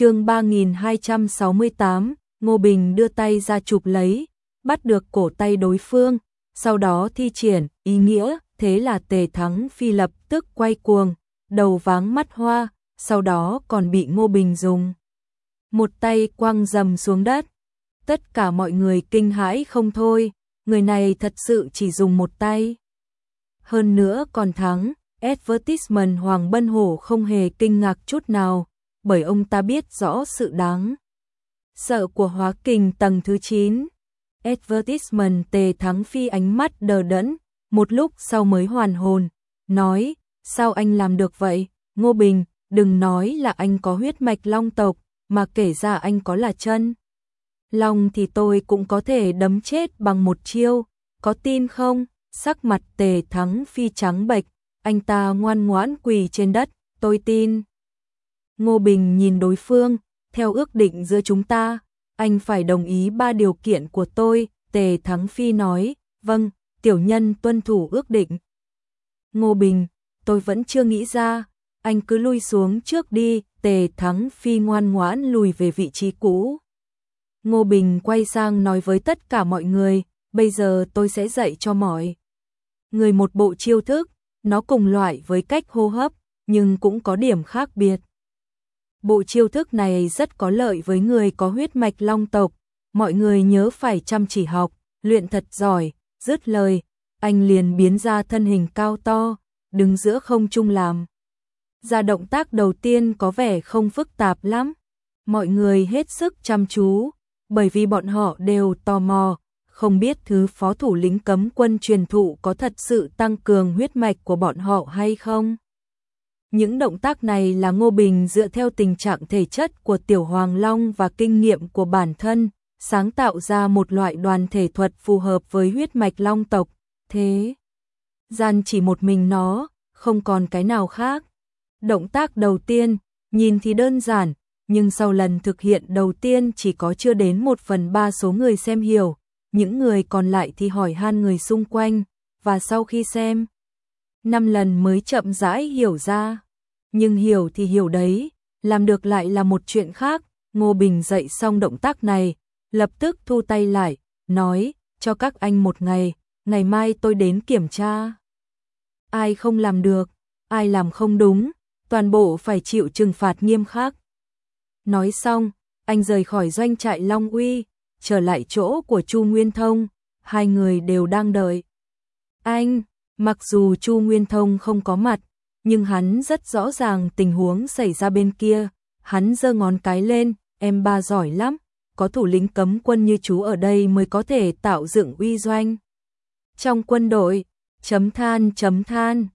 chương 3268, Ngô Bình đưa tay ra chụp lấy, bắt được cổ tay đối phương, sau đó thi triển, ý nghĩa, thế là tề thắng phi lập tức quay cuồng, đầu váng mắt hoa, sau đó còn bị Ngô Bình dùng. Một tay quăng dầm xuống đất. Tất cả mọi người kinh hãi không thôi, người này thật sự chỉ dùng một tay. Hơn nữa còn thắng, advertisement Hoàng Bân Hổ không hề kinh ngạc chút nào, bởi ông ta biết rõ sự đáng. Sợ của hóa kình tầng thứ 9. Advertisement tề thắng phi ánh mắt đờ đẫn, một lúc sau mới hoàn hồn, nói, sao anh làm được vậy, Ngô Bình, đừng nói là anh có huyết mạch long tộc, mà kể ra anh có là chân. Long thì tôi cũng có thể đấm chết bằng một chiêu, có tin không? Sắc mặt tề thắng phi trắng bệch, anh ta ngoan ngoãn quỳ trên đất, tôi tin. Ngô Bình nhìn đối phương, theo ước định giữa chúng ta, anh phải đồng ý ba điều kiện của tôi, Tề Thắng Phi nói, vâng, tiểu nhân tuân thủ ước định. Ngô Bình, tôi vẫn chưa nghĩ ra, anh cứ lui xuống trước đi, Tề Thắng Phi ngoan ngoãn lùi về vị trí cũ. Ngô Bình quay sang nói với tất cả mọi người, bây giờ tôi sẽ dạy cho mọi người một bộ chiêu thức, nó cùng loại với cách hô hấp, nhưng cũng có điểm khác biệt. Bộ chiêu thức này rất có lợi với người có huyết mạch long tộc, mọi người nhớ phải chăm chỉ học, luyện thật giỏi, dứt lời, anh liền biến ra thân hình cao to, đứng giữa không trung làm. Ra động tác đầu tiên có vẻ không phức tạp lắm, mọi người hết sức chăm chú, bởi vì bọn họ đều tò mò, không biết thứ phó thủ lĩnh cấm quân truyền thụ có thật sự tăng cường huyết mạch của bọn họ hay không. Những động tác này là Ngô Bình dựa theo tình trạng thể chất của Tiểu Hoàng Long và kinh nghiệm của bản thân, sáng tạo ra một loại đoàn thể thuật phù hợp với huyết mạch long tộc, thế gian chỉ một mình nó, không còn cái nào khác. Động tác đầu tiên, nhìn thì đơn giản, nhưng sau lần thực hiện đầu tiên chỉ có chưa đến một phần ba số người xem hiểu, những người còn lại thì hỏi han người xung quanh, và sau khi xem, năm lần mới chậm rãi hiểu ra. Nhưng hiểu thì hiểu đấy, làm được lại là một chuyện khác. Ngô Bình dạy xong động tác này, lập tức thu tay lại, nói, cho các anh một ngày, ngày mai tôi đến kiểm tra. Ai không làm được, ai làm không đúng, toàn bộ phải chịu trừng phạt nghiêm khắc. Nói xong, anh rời khỏi doanh trại Long Uy, trở lại chỗ của Chu Nguyên Thông, hai người đều đang đợi. Anh, mặc dù Chu Nguyên Thông không có mặt, nhưng hắn rất rõ ràng tình huống xảy ra bên kia, hắn giơ ngón cái lên, em ba giỏi lắm, có thủ lĩnh cấm quân như chú ở đây mới có thể tạo dựng uy doanh. Trong quân đội, chấm than chấm than,